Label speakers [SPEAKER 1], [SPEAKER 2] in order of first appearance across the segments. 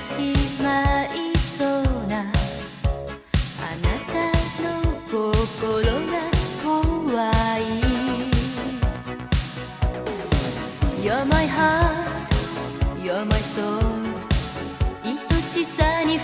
[SPEAKER 1] しまいそうなあなたの心が怖い You're my heart, you're my soul 愛しさに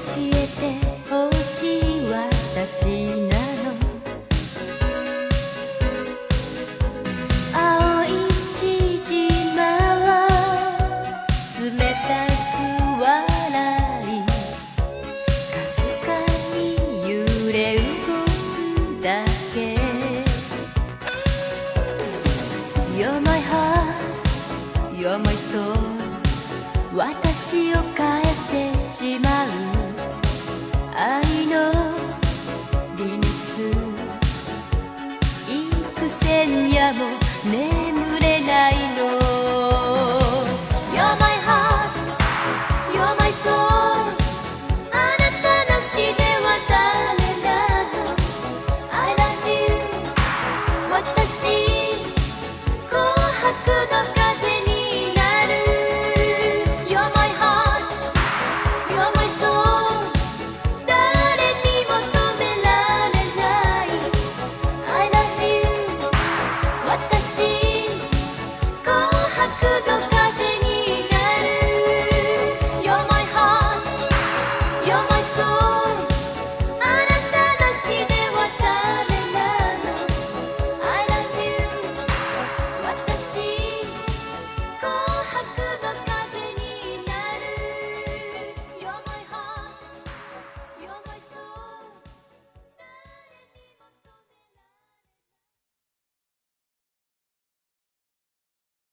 [SPEAKER 1] えてほしい私なの。青いしじまは冷たく笑い。かすかに揺れ動くだけ。You're my heart, you're my soul 私を変え線やもね